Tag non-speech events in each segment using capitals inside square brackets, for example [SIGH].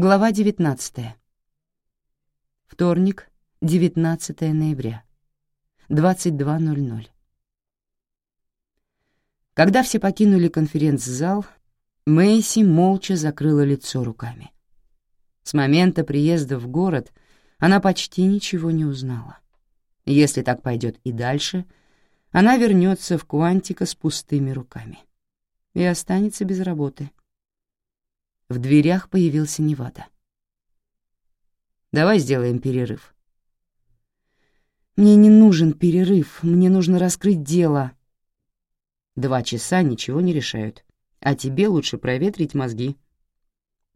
Глава 19. Вторник, 19 ноября, 22.00. Когда все покинули конференц-зал, Мэйси молча закрыла лицо руками. С момента приезда в город она почти ничего не узнала. Если так пойдет и дальше, она вернется в Куантика с пустыми руками и останется без работы. В дверях появился Невада. «Давай сделаем перерыв». «Мне не нужен перерыв, мне нужно раскрыть дело». «Два часа ничего не решают, а тебе лучше проветрить мозги».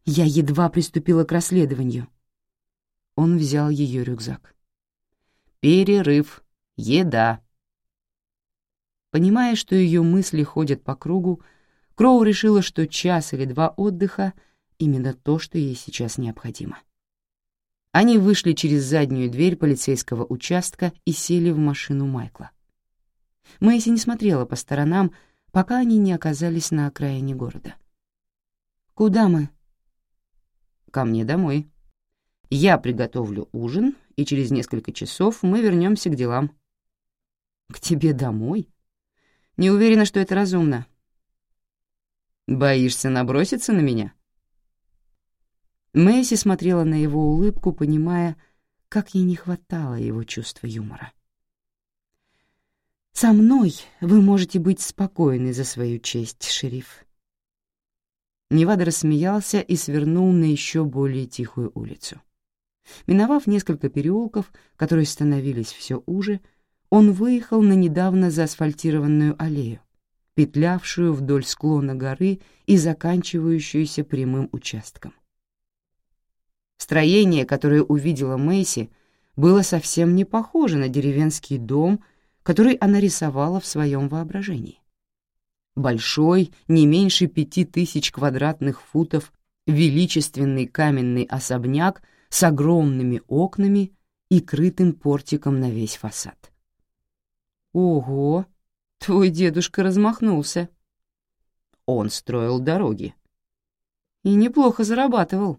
Я едва приступила к расследованию. Он взял ее рюкзак. «Перерыв. Еда». Понимая, что ее мысли ходят по кругу, Кроу решила, что час или два отдыха — именно то, что ей сейчас необходимо. Они вышли через заднюю дверь полицейского участка и сели в машину Майкла. Мэйси не смотрела по сторонам, пока они не оказались на окраине города. «Куда мы?» «Ко мне домой. Я приготовлю ужин, и через несколько часов мы вернемся к делам». «К тебе домой?» «Не уверена, что это разумно. Боишься наброситься на меня?» Мэйси смотрела на его улыбку, понимая, как ей не хватало его чувства юмора. «Со мной вы можете быть спокойны за свою честь, шериф». Невада рассмеялся и свернул на еще более тихую улицу. Миновав несколько переулков, которые становились все уже, он выехал на недавно заасфальтированную аллею, петлявшую вдоль склона горы и заканчивающуюся прямым участком. Строение, которое увидела Мэйси, было совсем не похоже на деревенский дом, который она рисовала в своем воображении. Большой, не меньше пяти тысяч квадратных футов, величественный каменный особняк с огромными окнами и крытым портиком на весь фасад. Ого, Твой дедушка размахнулся. Он строил дороги. И неплохо зарабатывал.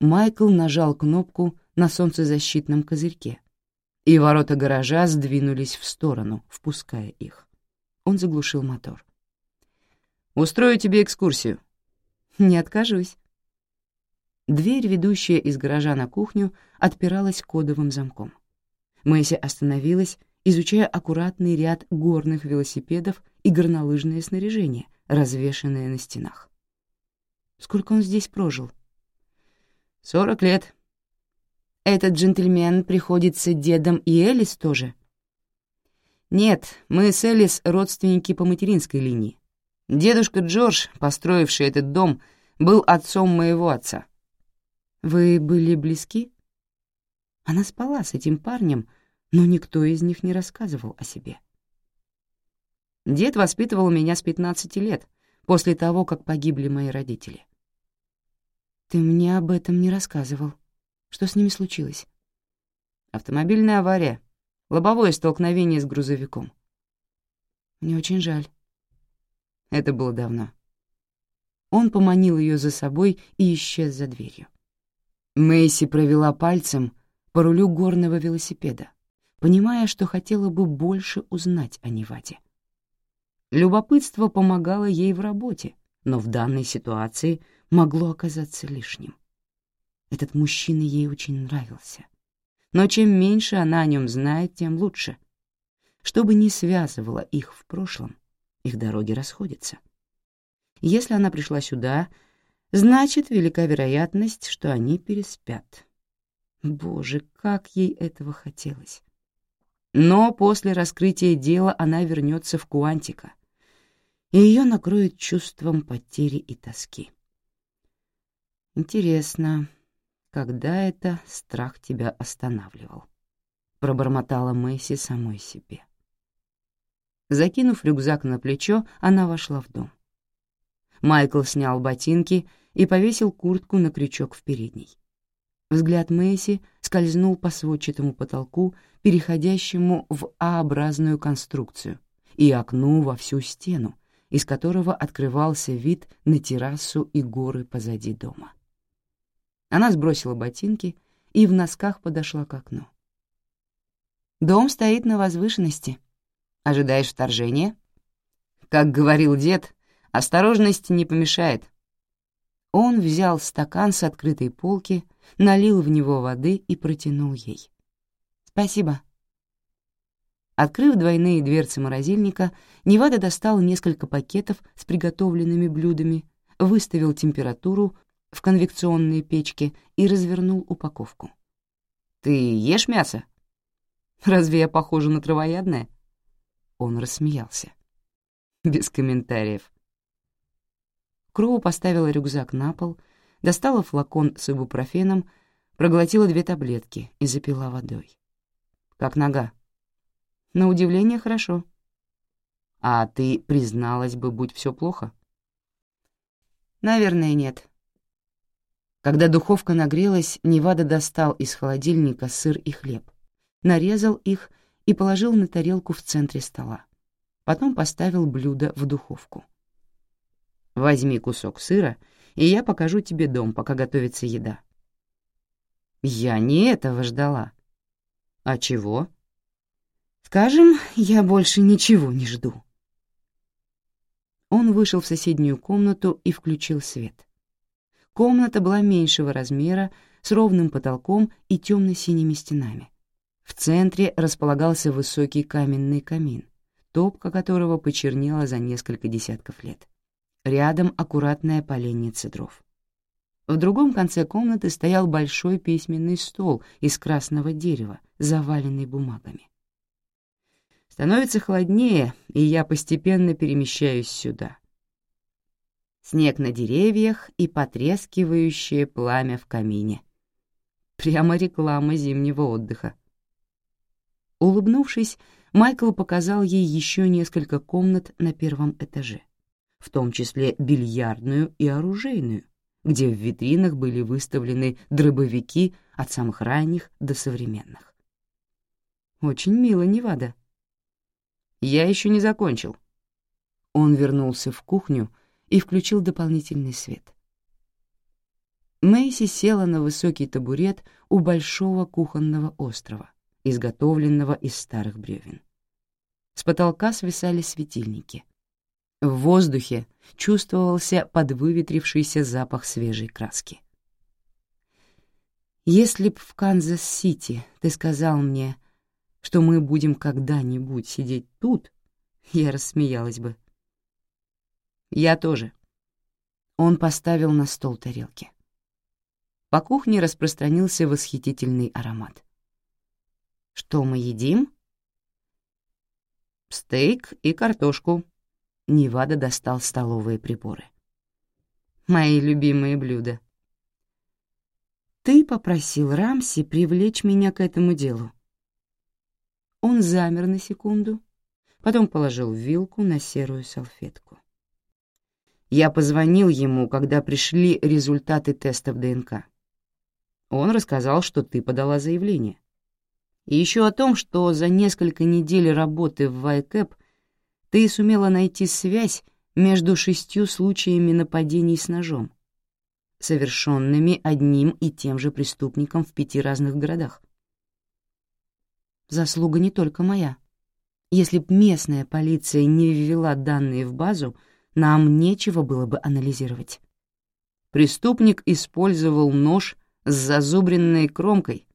Майкл нажал кнопку на солнцезащитном козырьке, и ворота гаража сдвинулись в сторону, впуская их. Он заглушил мотор. «Устрою тебе экскурсию». «Не откажусь». Дверь, ведущая из гаража на кухню, отпиралась кодовым замком. Мэйси остановилась изучая аккуратный ряд горных велосипедов и горнолыжное снаряжение, развешанное на стенах. Сколько он здесь прожил? Сорок лет. Этот джентльмен приходится дедом и Элис тоже? Нет, мы с Элис родственники по материнской линии. Дедушка Джордж, построивший этот дом, был отцом моего отца. Вы были близки? Она спала с этим парнем, но никто из них не рассказывал о себе. Дед воспитывал меня с 15 лет, после того, как погибли мои родители. Ты мне об этом не рассказывал. Что с ними случилось? Автомобильная авария, лобовое столкновение с грузовиком. Мне очень жаль. Это было давно. Он поманил ее за собой и исчез за дверью. Мэйси провела пальцем по рулю горного велосипеда понимая, что хотела бы больше узнать о Неваде. Любопытство помогало ей в работе, но в данной ситуации могло оказаться лишним. Этот мужчина ей очень нравился. Но чем меньше она о нем знает, тем лучше. Что бы ни связывало их в прошлом, их дороги расходятся. Если она пришла сюда, значит, велика вероятность, что они переспят. Боже, как ей этого хотелось. Но после раскрытия дела она вернется в Куантика, и ее накроет чувством потери и тоски. Интересно, когда это страх тебя останавливал? Пробормотала Мэйси самой себе. Закинув рюкзак на плечо, она вошла в дом. Майкл снял ботинки и повесил куртку на крючок в передней. Взгляд Мэйси скользнул по сводчатому потолку, переходящему в А-образную конструкцию, и окну во всю стену, из которого открывался вид на террасу и горы позади дома. Она сбросила ботинки и в носках подошла к окну. «Дом стоит на возвышенности. Ожидаешь вторжения?» «Как говорил дед, осторожность не помешает». Он взял стакан с открытой полки, налил в него воды и протянул ей. «Спасибо». Открыв двойные дверцы морозильника, Невада достал несколько пакетов с приготовленными блюдами, выставил температуру в конвекционной печке и развернул упаковку. «Ты ешь мясо? Разве я похожа на травоядное?» Он рассмеялся. Без комментариев. Кроу поставила рюкзак на пол, достала флакон с ибупрофеном, проглотила две таблетки и запила водой. «Как нога?» «На удивление, хорошо». «А ты призналась бы, будь все плохо?» «Наверное, нет», когда духовка нагрелась, Невада достал из холодильника сыр и хлеб, нарезал их и положил на тарелку в центре стола. Потом поставил блюдо в духовку. «Возьми кусок сыра, и я покажу тебе дом, пока готовится еда». «Я не этого ждала». «А чего?» «Скажем, я больше ничего не жду». Он вышел в соседнюю комнату и включил свет. Комната была меньшего размера, с ровным потолком и темно-синими стенами. В центре располагался высокий каменный камин, топка которого почернела за несколько десятков лет. Рядом аккуратная поленница дров. В другом конце комнаты стоял большой письменный стол из красного дерева, заваленный бумагами. Становится холоднее, и я постепенно перемещаюсь сюда снег на деревьях и потрескивающее пламя в камине. Прямо реклама зимнего отдыха. Улыбнувшись, Майкл показал ей еще несколько комнат на первом этаже, в том числе бильярдную и оружейную, где в витринах были выставлены дробовики от самых ранних до современных. Очень мило, Невада. Я еще не закончил. Он вернулся в кухню, и включил дополнительный свет. Мэйси села на высокий табурет у большого кухонного острова, изготовленного из старых бревен. С потолка свисали светильники. В воздухе чувствовался подвыветрившийся запах свежей краски. «Если б в Канзас-Сити ты сказал мне, что мы будем когда-нибудь сидеть тут, [LAUGHS] я рассмеялась бы», я тоже. Он поставил на стол тарелки. По кухне распространился восхитительный аромат. Что мы едим? Стейк и картошку. Невада достал столовые приборы. Мои любимые блюда. Ты попросил Рамси привлечь меня к этому делу. Он замер на секунду, потом положил вилку на серую салфетку. Я позвонил ему, когда пришли результаты тестов ДНК. Он рассказал, что ты подала заявление. И еще о том, что за несколько недель работы в ВайКэп ты сумела найти связь между шестью случаями нападений с ножом, совершенными одним и тем же преступником в пяти разных городах. Заслуга не только моя. Если б местная полиция не ввела данные в базу, нам нечего было бы анализировать. Преступник использовал нож с зазубренной кромкой.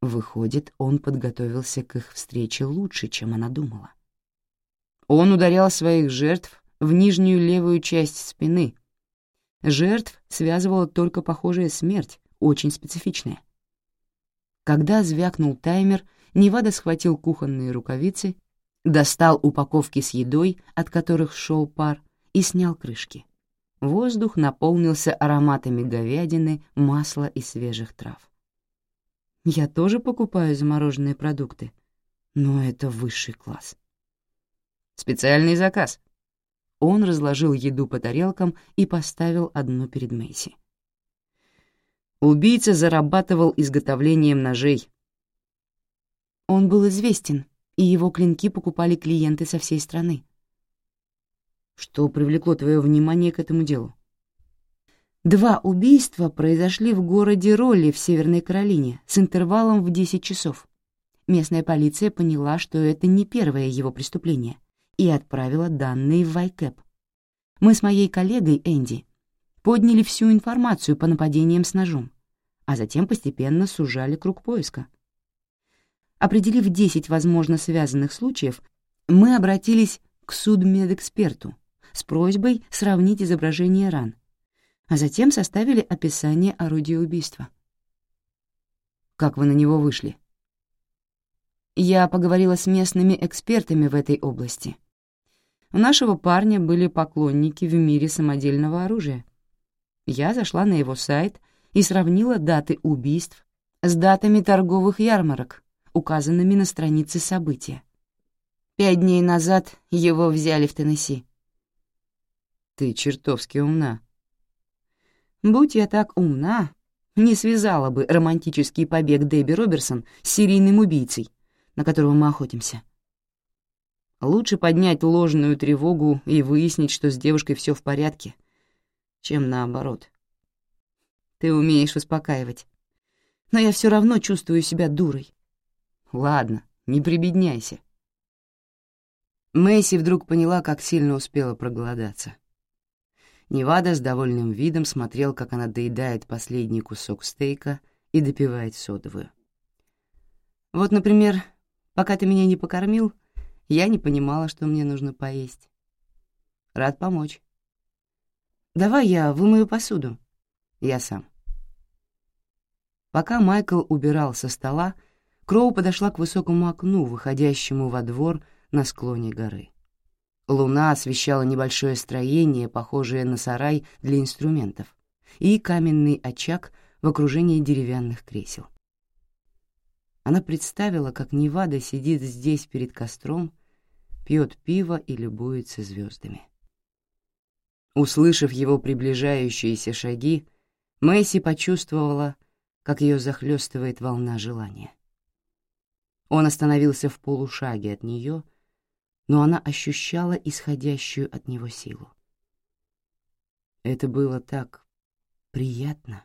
Выходит, он подготовился к их встрече лучше, чем она думала. Он ударял своих жертв в нижнюю левую часть спины. Жертв связывала только похожая смерть, очень специфичная. Когда звякнул таймер, Невада схватил кухонные рукавицы достал упаковки с едой, от которых шел пар, и снял крышки. Воздух наполнился ароматами говядины, масла и свежих трав. Я тоже покупаю замороженные продукты, но это высший класс. Специальный заказ. Он разложил еду по тарелкам и поставил одну перед Мэйси. Убийца зарабатывал изготовлением ножей. Он был известен, и его клинки покупали клиенты со всей страны. Что привлекло твое внимание к этому делу? Два убийства произошли в городе Ролли в Северной Каролине с интервалом в 10 часов. Местная полиция поняла, что это не первое его преступление, и отправила данные в Вайкэп. Мы с моей коллегой Энди подняли всю информацию по нападениям с ножом, а затем постепенно сужали круг поиска. Определив 10 возможно связанных случаев, мы обратились к судмедэксперту с просьбой сравнить изображение ран, а затем составили описание орудия убийства. Как вы на него вышли? Я поговорила с местными экспертами в этой области. У нашего парня были поклонники в мире самодельного оружия. Я зашла на его сайт и сравнила даты убийств с датами торговых ярмарок, указанными на странице события. Пять дней назад его взяли в Теннесси. Ты чертовски умна. Будь я так умна, не связала бы романтический побег Дебби Роберсон с серийным убийцей, на которого мы охотимся. Лучше поднять ложную тревогу и выяснить, что с девушкой все в порядке, чем наоборот. Ты умеешь успокаивать. Но я все равно чувствую себя дурой. Ладно, не прибедняйся. Мэйси вдруг поняла, как сильно успела проголодаться. Невада с довольным видом смотрел, как она доедает последний кусок стейка и допивает содовую. Вот, например, пока ты меня не покормил, я не понимала, что мне нужно поесть. Рад помочь. Давай я вымою посуду. Я сам. Пока Майкл убирал со стола, Кроу подошла к высокому окну, выходящему во двор на склоне горы. Луна освещала небольшое строение, похожее на сарай для инструментов, и каменный очаг в окружении деревянных кресел. Она представила, как Невада сидит здесь перед костром, пьет пиво и любуется звездами. Услышав его приближающиеся шаги, Мэйси почувствовала, как ее захлестывает волна желания. Он остановился в полушаге от нее, но она ощущала исходящую от него силу. Это было так приятно.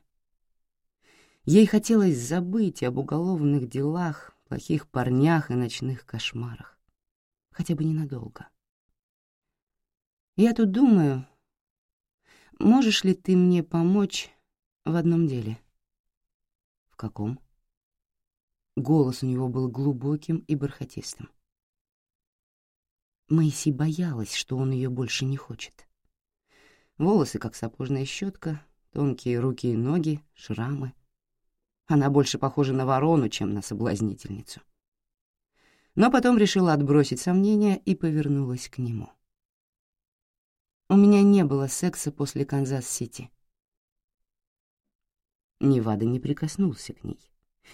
Ей хотелось забыть об уголовных делах, плохих парнях и ночных кошмарах. Хотя бы ненадолго. Я тут думаю, можешь ли ты мне помочь в одном деле? В каком? Голос у него был глубоким и бархатистым. Мэйси боялась, что он ее больше не хочет. Волосы, как сапожная щетка, тонкие руки и ноги, шрамы — она больше похожа на ворону, чем на соблазнительницу. Но потом решила отбросить сомнения и повернулась к нему. У меня не было секса после Канзас-Сити. Невада не прикоснулся к ней,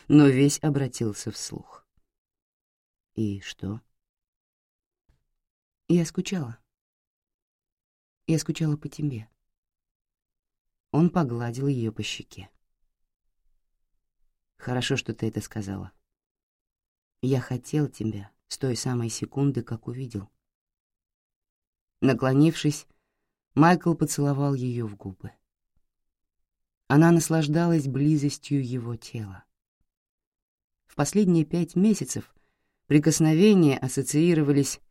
но весь обратился вслух. И что? Я скучала. Я скучала по тебе. Он погладил ее по щеке. Хорошо, что ты это сказала. Я хотел тебя с той самой секунды, как увидел. Наклонившись, Майкл поцеловал ее в губы. Она наслаждалась близостью его тела. В последние пять месяцев прикосновения ассоциировались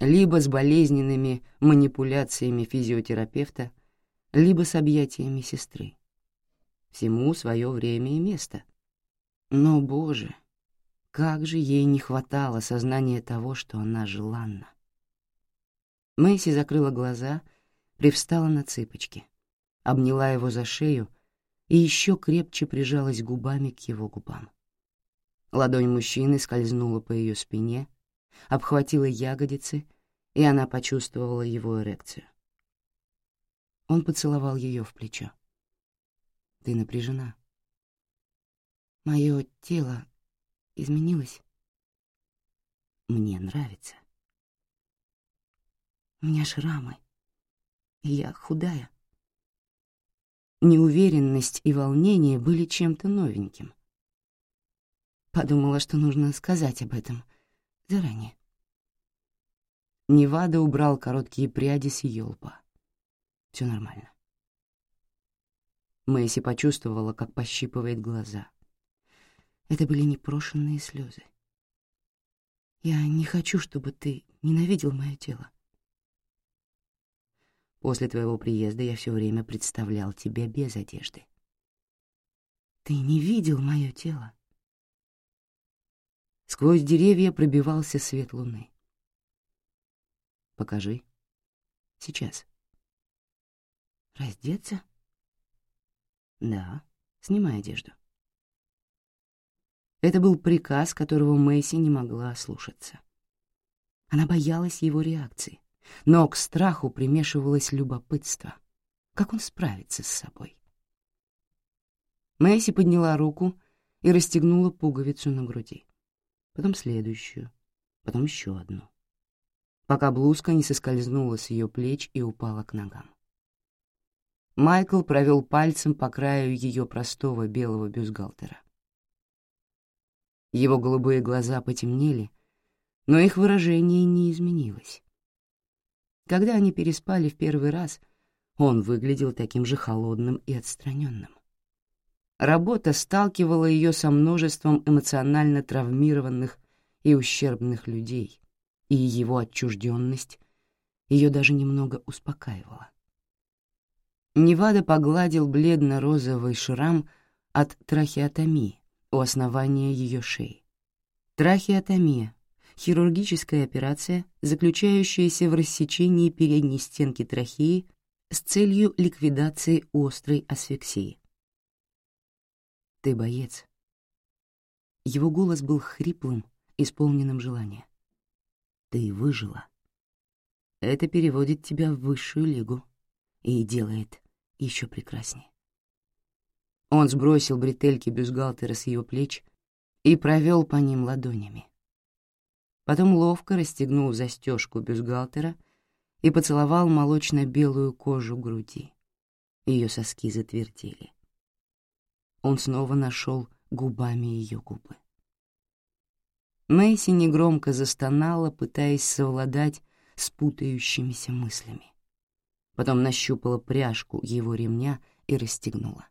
либо с болезненными манипуляциями физиотерапевта, либо с объятиями сестры. Всему свое время и место. Но, боже, как же ей не хватало сознания того, что она желанна. Мэйси закрыла глаза, привстала на цыпочки, обняла его за шею и еще крепче прижалась губами к его губам. Ладонь мужчины скользнула по ее спине, обхватила ягодицы, и она почувствовала его эрекцию. Он поцеловал ее в плечо. «Ты напряжена», Мое тело изменилось. Мне нравится. У меня шрамы, и я худая. Неуверенность и волнение были чем-то новеньким. Подумала, что нужно сказать об этом заранее. Невада убрал короткие пряди с ее лба. Все нормально. Мэйси почувствовала, как пощипывает глаза. Это были непрошенные слезы. «Я не хочу, чтобы ты ненавидел мое тело. После твоего приезда я все время представлял тебя без одежды. Ты не видел мое тело. Сквозь деревья пробивался свет луны. Покажи. Сейчас. Раздеться? Да, снимай одежду. Это был приказ, которого Мэйси не могла слушаться. Она боялась его реакции, но к страху примешивалось любопытство. Как он справится с собой? Мэйси подняла руку и расстегнула пуговицу на груди потом следующую, потом еще одну, пока блузка не соскользнула с ее плеч и упала к ногам. Майкл провел пальцем по краю ее простого белого бюстгальтера. Его голубые глаза потемнели, но их выражение не изменилось. Когда они переспали в первый раз, он выглядел таким же холодным и отстраненным. Работа сталкивала ее со множеством эмоционально травмированных и ущербных людей, и его отчужденность ее даже немного успокаивала. Невада погладил бледно-розовый шрам от трахеотомии у основания ее шеи. Трахеотомия — хирургическая операция, заключающаяся в рассечении передней стенки трахеи с целью ликвидации острой асфиксии. Ты боец. Его голос был хриплым, исполненным желания. Ты выжила. Это переводит тебя в высшую лигу и делает еще прекраснее. Он сбросил бретельки бюстгальтера с ее плеч и провел по ним ладонями. Потом ловко расстегнул застежку бюстгальтера и поцеловал молочно-белую кожу груди. Ее соски затвердели он снова нашел губами ее губы. Мэйси негромко застонала, пытаясь совладать с путающимися мыслями. Потом нащупала пряжку его ремня и расстегнула.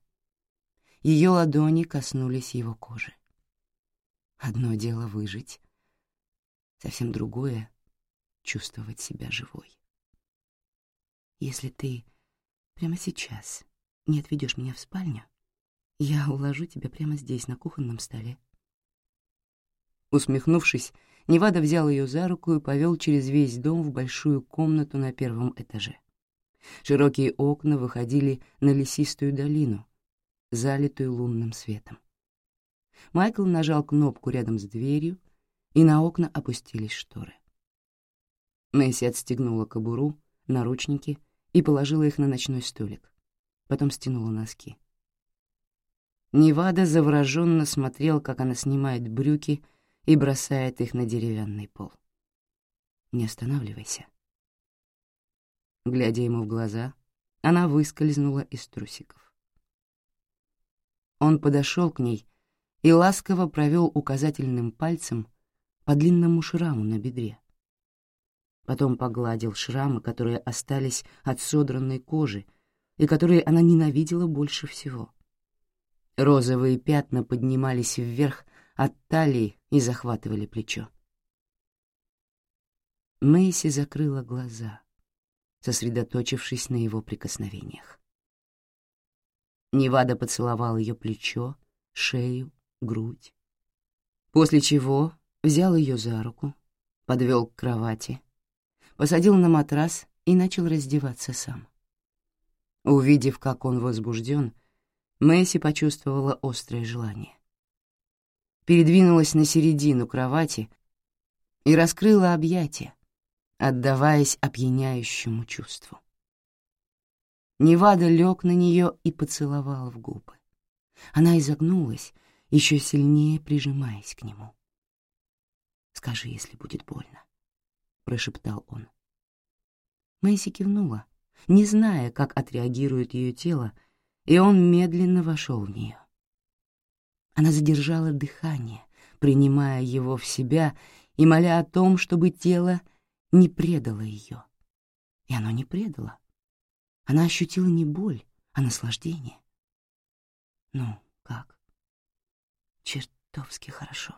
Ее ладони коснулись его кожи. Одно дело выжить, совсем другое — чувствовать себя живой. Если ты прямо сейчас не отведешь меня в спальню, я уложу тебя прямо здесь, на кухонном столе. Усмехнувшись, Невада взял ее за руку и повел через весь дом в большую комнату на первом этаже. Широкие окна выходили на лесистую долину, залитую лунным светом. Майкл нажал кнопку рядом с дверью, и на окна опустились шторы. Мэйси отстегнула кобуру, наручники и положила их на ночной столик. Потом стянула носки. Невада завороженно смотрел, как она снимает брюки и бросает их на деревянный пол. «Не останавливайся». Глядя ему в глаза, она выскользнула из трусиков. Он подошел к ней и ласково провел указательным пальцем по длинному шраму на бедре. Потом погладил шрамы, которые остались от содранной кожи и которые она ненавидела больше всего — Розовые пятна поднимались вверх от талии и захватывали плечо. Мэйси закрыла глаза, сосредоточившись на его прикосновениях. Невада поцеловал ее плечо, шею, грудь, после чего взял ее за руку, подвел к кровати, посадил на матрас и начал раздеваться сам. Увидев, как он возбужден, Мэйси почувствовала острое желание. Передвинулась на середину кровати и раскрыла объятия, отдаваясь опьяняющему чувству. Невада лег на нее и поцеловал в губы. Она изогнулась, еще сильнее прижимаясь к нему. «Скажи, если будет больно», — прошептал он. Мэйси кивнула, не зная, как отреагирует ее тело, и он медленно вошел в нее. Она задержала дыхание, принимая его в себя и моля о том, чтобы тело не предало ее. И оно не предало. Она ощутила не боль, а наслаждение. Ну, как? Чертовски хорошо.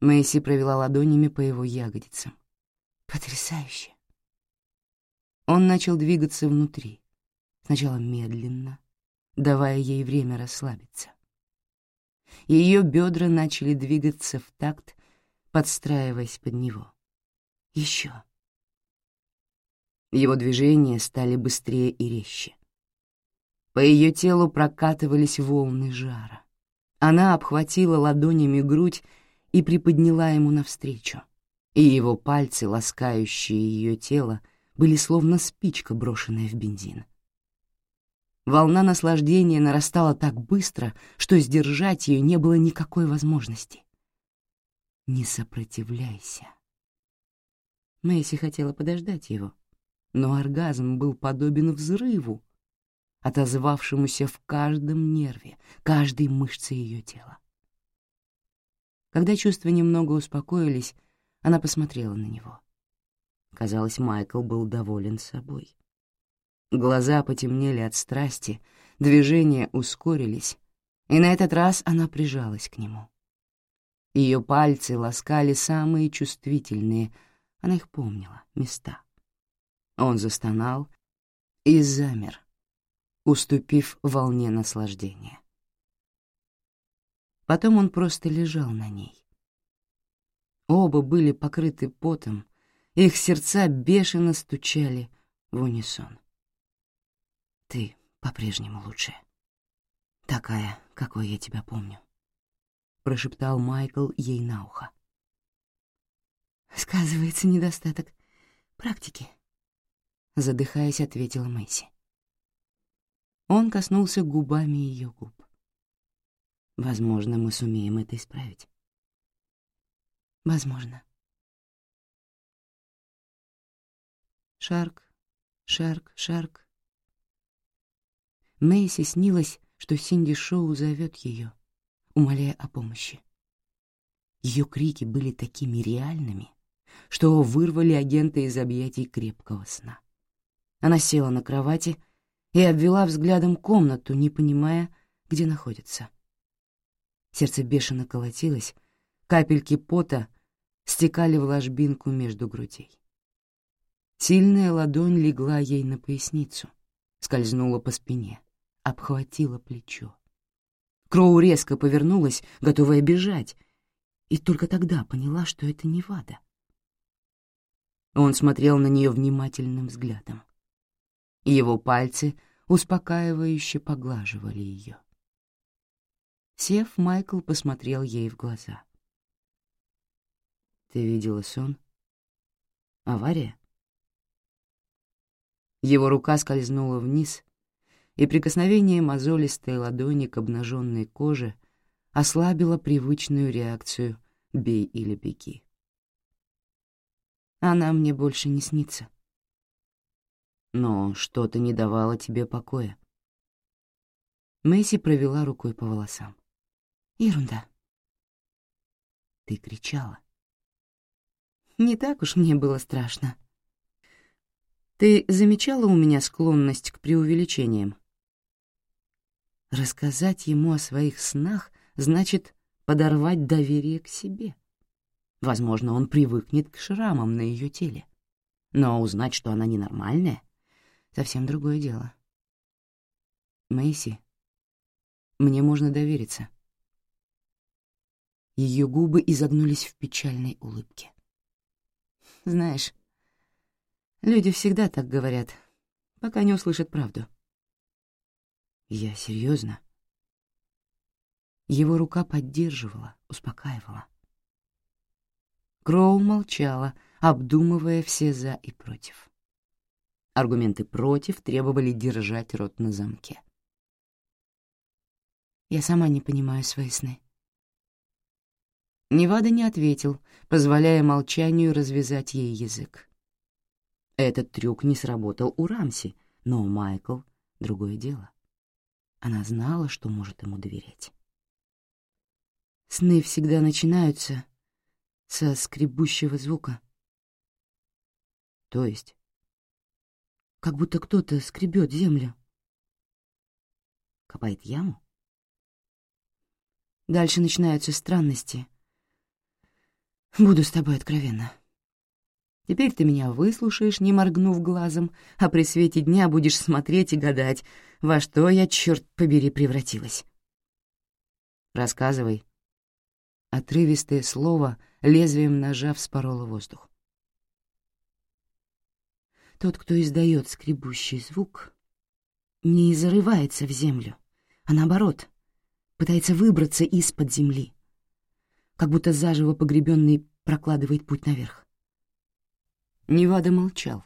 Мэйси провела ладонями по его ягодицам. Потрясающе. Он начал двигаться внутри, сначала медленно, давая ей время расслабиться. Ее бедра начали двигаться в такт, подстраиваясь под него. Еще. Его движения стали быстрее и резче. По ее телу прокатывались волны жара. Она обхватила ладонями грудь и приподняла ему навстречу, и его пальцы, ласкающие ее тело, были словно спичка, брошенная в бензин. Волна наслаждения нарастала так быстро, что сдержать ее не было никакой возможности. «Не сопротивляйся». Мэйси хотела подождать его, но оргазм был подобен взрыву, отозвавшемуся в каждом нерве, каждой мышце ее тела. Когда чувства немного успокоились, она посмотрела на него. Казалось, Майкл был доволен собой. Глаза потемнели от страсти, движения ускорились, и на этот раз она прижалась к нему. Ее пальцы ласкали самые чувствительные, она их помнила, места. Он застонал и замер, уступив волне наслаждения. Потом он просто лежал на ней. Оба были покрыты потом, их сердца бешено стучали в унисон. «Ты по-прежнему лучшая. Такая, какой я тебя помню», — прошептал Майкл ей на ухо. «Сказывается недостаток практики», — задыхаясь, ответила Мэйси. Он коснулся губами ее губ. «Возможно, мы сумеем это исправить». «Возможно». Шарк, шарк, шарк. Мэйси снилось, что Синди Шоу зовет ее, умоляя о помощи. Ее крики были такими реальными, что вырвали агента из объятий крепкого сна. Она села на кровати и обвела взглядом комнату, не понимая, где находится. Сердце бешено колотилось, капельки пота стекали в ложбинку между грудей. Сильная ладонь легла ей на поясницу, скользнула по спине, обхватила плечо. Кроу резко повернулась, готовая бежать, и только тогда поняла, что это не Вада. Он смотрел на нее внимательным взглядом. Его пальцы успокаивающе поглаживали ее. Сев, Майкл посмотрел ей в глаза. «Ты видела сон? Авария?» Его рука скользнула вниз, и прикосновение мозолистой ладони к обнаженной коже ослабило привычную реакцию «бей или беги». Она мне больше не снится. Но что-то не давало тебе покоя. Мэйси провела рукой по волосам. Ерунда. Ты кричала. Не так уж мне было страшно. Ты замечала у меня склонность к преувеличениям? Рассказать ему о своих снах значит подорвать доверие к себе. Возможно, он привыкнет к шрамам на ее теле. Но узнать, что она ненормальная, совсем другое дело. Мэйси, мне можно довериться. Ее губы изогнулись в печальной улыбке. Знаешь, люди всегда так говорят, пока не услышат правду. Я серьезно. Его рука поддерживала, успокаивала. Кроу молчала, обдумывая все «за» и «против». Аргументы «против» требовали держать рот на замке. «Я сама не понимаю свои сны». Невада не ответил, позволяя молчанию развязать ей язык. Этот трюк не сработал у Рамси, но у Майкл — другое дело. Она знала, что может ему доверять. Сны всегда начинаются со скребущего звука. То есть? Как будто кто-то скребет землю. Копает яму? Дальше начинаются странности. Буду с тобой откровенна. Теперь ты меня выслушаешь, не моргнув глазом, а при свете дня будешь смотреть и гадать, во что я, черт побери, превратилась. Рассказывай. Отрывистое слово лезвием ножа вспороло воздух. Тот, кто издает скребущий звук, не зарывается в землю, а наоборот, пытается выбраться из-под земли, как будто заживо погребенный прокладывает путь наверх. Невада молчал,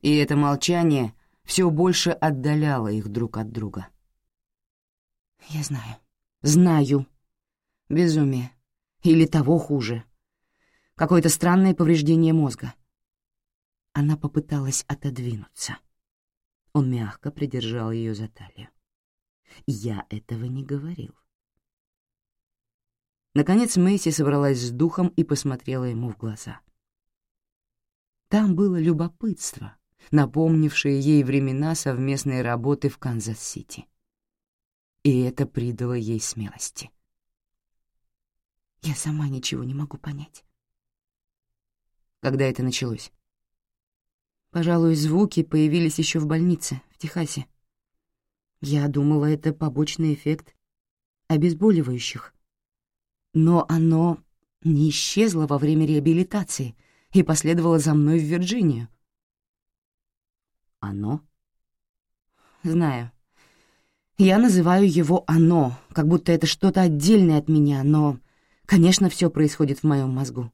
и это молчание все больше отдаляло их друг от друга. «Я знаю». «Знаю. Безумие. Или того хуже. Какое-то странное повреждение мозга». Она попыталась отодвинуться. Он мягко придержал ее за талию. «Я этого не говорил». Наконец Мэйси собралась с духом и посмотрела ему в глаза. Там было любопытство, напомнившее ей времена совместной работы в Канзас-Сити. И это придало ей смелости. Я сама ничего не могу понять. Когда это началось? Пожалуй, звуки появились еще в больнице, в Техасе. Я думала, это побочный эффект обезболивающих. Но оно не исчезло во время реабилитации, и последовала за мной в Вирджинию. Оно? Знаю. Я называю его «оно», как будто это что-то отдельное от меня, но, конечно, все происходит в моем мозгу.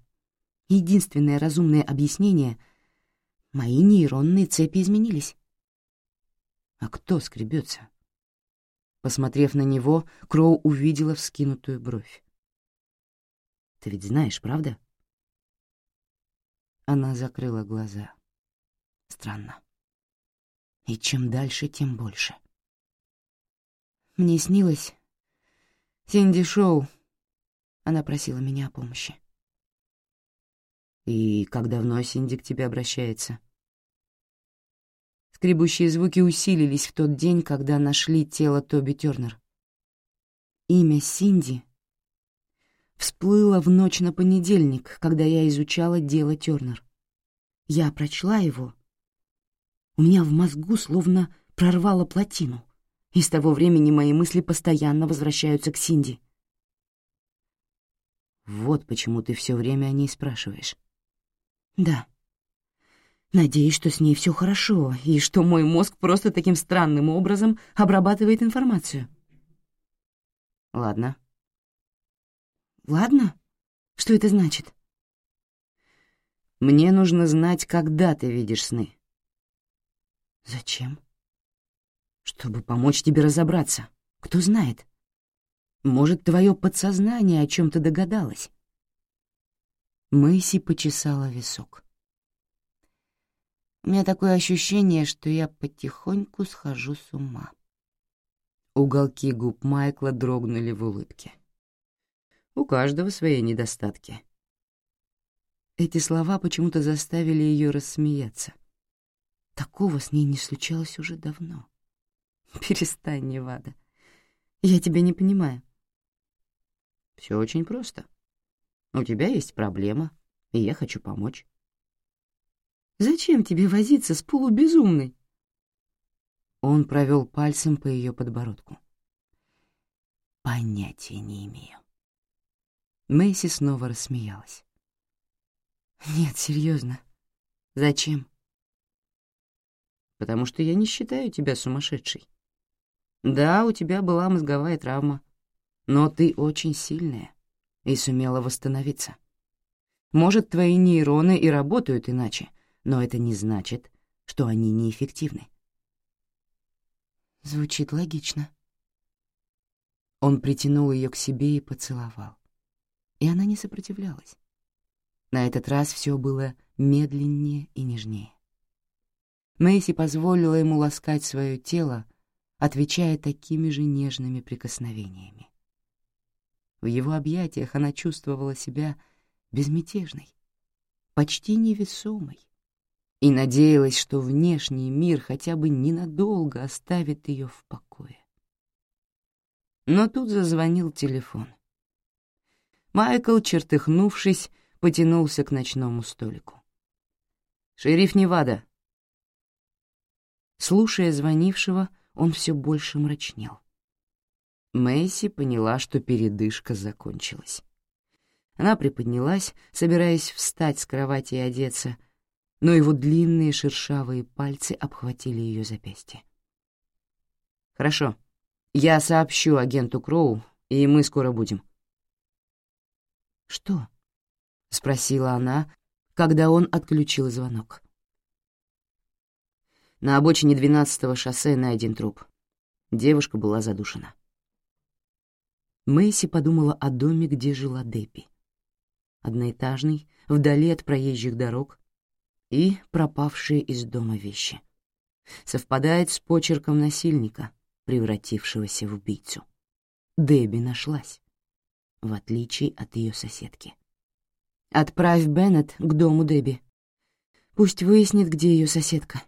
Единственное разумное объяснение — мои нейронные цепи изменились. А кто скребется? Посмотрев на него, Кроу увидела вскинутую бровь. Ты ведь знаешь, правда? — она закрыла глаза. Странно. И чем дальше, тем больше. Мне снилось... Синди Шоу. Она просила меня о помощи. И как давно Синди к тебе обращается? Скребущие звуки усилились в тот день, когда нашли тело Тоби Тёрнер. Имя Синди всплыло в ночь на понедельник, когда я изучала дело Тёрнер. Я прочла его. У меня в мозгу словно прорвало плотину, и с того времени мои мысли постоянно возвращаются к Синди. Вот почему ты все время о ней спрашиваешь. Да. Надеюсь, что с ней все хорошо, и что мой мозг просто таким странным образом обрабатывает информацию. Ладно. Ладно? Что это значит? Мне нужно знать, когда ты видишь сны. Зачем? Чтобы помочь тебе разобраться. Кто знает? Может, твое подсознание о чем-то догадалось? Мэйси почесала висок. У меня такое ощущение, что я потихоньку схожу с ума. Уголки губ Майкла дрогнули в улыбке. У каждого свои недостатки. Эти слова почему-то заставили ее рассмеяться. Такого с ней не случалось уже давно. Перестань, Невада. Я тебя не понимаю. Все очень просто. У тебя есть проблема, и я хочу помочь. Зачем тебе возиться с полубезумной? Он провел пальцем по ее подбородку. Понятия не имею. Мэйси снова рассмеялась. Нет, серьезно. Зачем? Потому что я не считаю тебя сумасшедшей. Да, у тебя была мозговая травма, но ты очень сильная и сумела восстановиться. Может, твои нейроны и работают иначе, но это не значит, что они неэффективны. Звучит логично. Он притянул ее к себе и поцеловал и она не сопротивлялась. На этот раз все было медленнее и нежнее. Мэйси позволила ему ласкать свое тело, отвечая такими же нежными прикосновениями. В его объятиях она чувствовала себя безмятежной, почти невесомой, и надеялась, что внешний мир хотя бы ненадолго оставит ее в покое. Но тут зазвонил телефон. Майкл, чертыхнувшись, потянулся к ночному столику. «Шериф Невада». Слушая звонившего, он все больше мрачнел. Мэйси поняла, что передышка закончилась. Она приподнялась, собираясь встать с кровати и одеться, но его длинные шершавые пальцы обхватили ее запястье. «Хорошо, я сообщу агенту Кроу, и мы скоро будем». «Что?» — спросила она, когда он отключил звонок. На обочине 12-го шоссе найден труп. Девушка была задушена. Мэйси подумала о доме, где жила Деппи. Одноэтажный, вдали от проезжих дорог, и пропавшие из дома вещи. Совпадает с почерком насильника, превратившегося в убийцу. Дебби нашлась, в отличие от ее соседки. «Отправь Беннет к дому Дебби. Пусть выяснит, где ее соседка».